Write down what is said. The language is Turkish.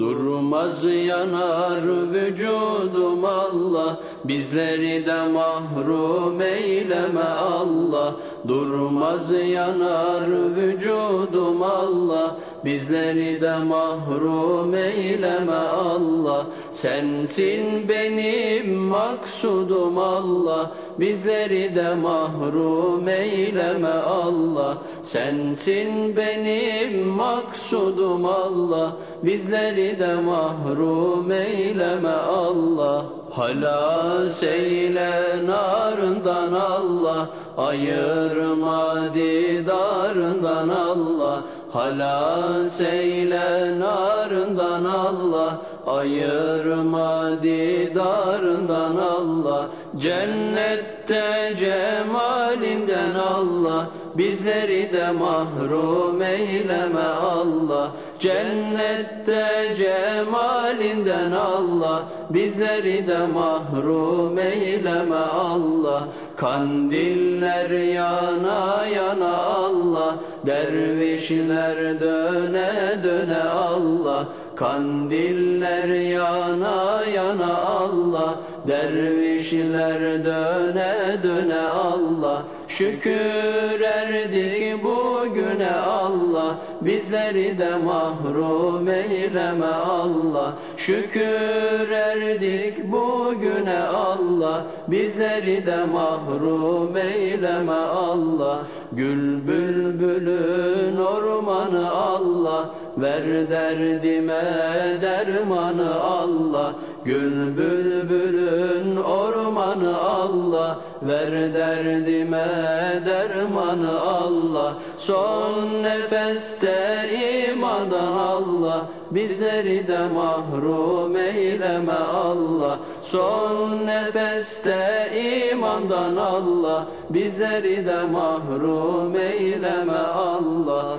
Durmaz yanar vücudum Allah Bizleri de mahrum eyleme Allah. Durmaz yanar vücudum Allah Bizleri de mahrum eyleme Allah. Sensin benim maksudum Allah Bizleri de mahrum eyleme Allah. Sensin benim maksudum Allah Bizleri de mahrum eyleme Allah. Halas eyle narından Allah Ayırma didarından Allah. Halas eyle narından Allah Ayırma didarından Allah. Cennette cemalinden Allah Bizleri de mahrum eyleme Allah. Cennette cemalinden Allah. Bizleri de mahrum eyleme Allah. Kandiller yana yana Allah. Dervişler döne döne Allah. Kandiller yana yana Allah. Dervişler döne döne Allah Şükür erdik bugüne Allah Bizleri de mahrum eyleme Allah. Şükür erdik bugüne Allah Bizleri de mahrum eyleme Allah. Gül bülbülün ormanı Allah Ver derdime dermanı Allah. Gül bülbülün ormanı Allah Ver derdime dermanı Allah. Son nefeste imandan Allah Bizleri de mahrum eyleme Allah. Son nefeste imandan Allah Bizleri de mahrum eyleme Allah